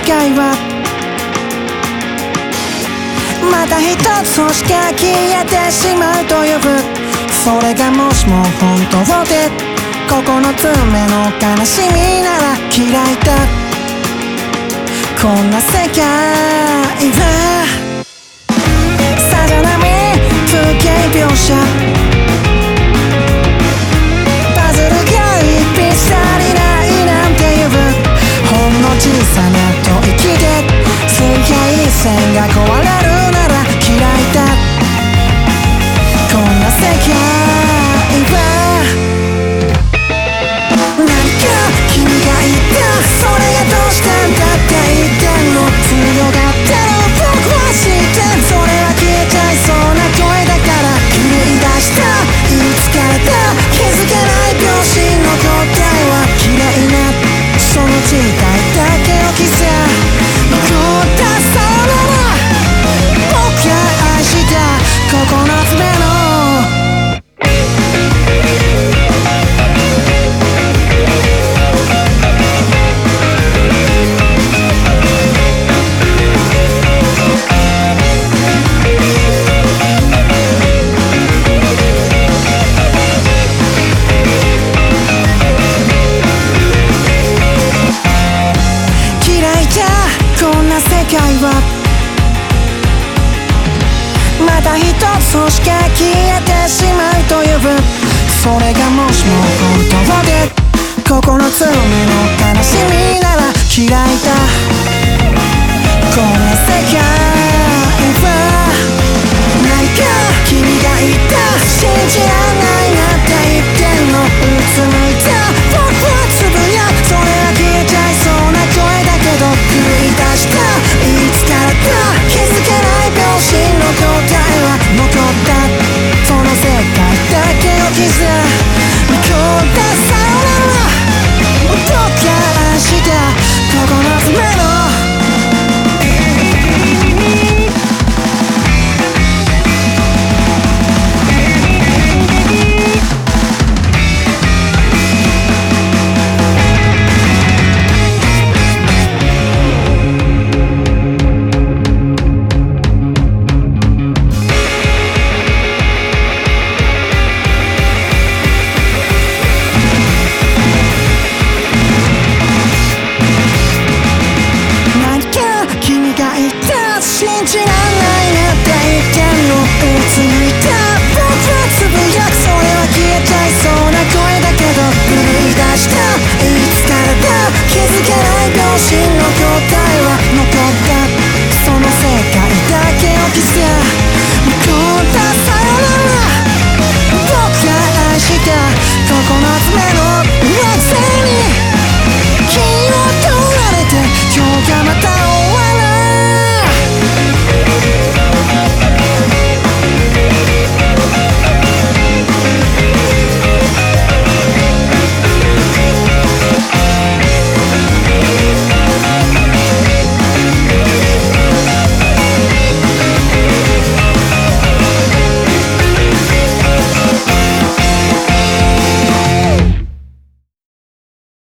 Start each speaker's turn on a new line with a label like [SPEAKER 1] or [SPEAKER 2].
[SPEAKER 1] 界はまた一つそして消えてしまうと呼ぶ。それがもしも本当で9つ目の悲しみなら嫌いだ。こんな世界。が壊れた一つしか消えてしまうというそれがもしも本当で心強めの悲しみなら開いた。